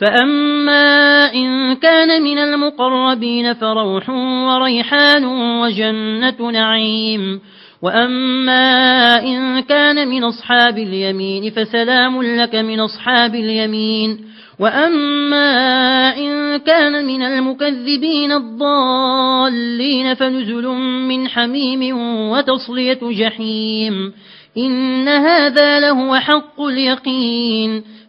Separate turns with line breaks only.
فأما إن كان من المقربين فروح وريحان وجنة نعيم وأما إن كان من أصحاب اليمين فسلام لك من أصحاب اليمين وأما إن كان من المكذبين الضالين فنزل من حميم وتصلية جحيم إن هذا لهو حق اليقين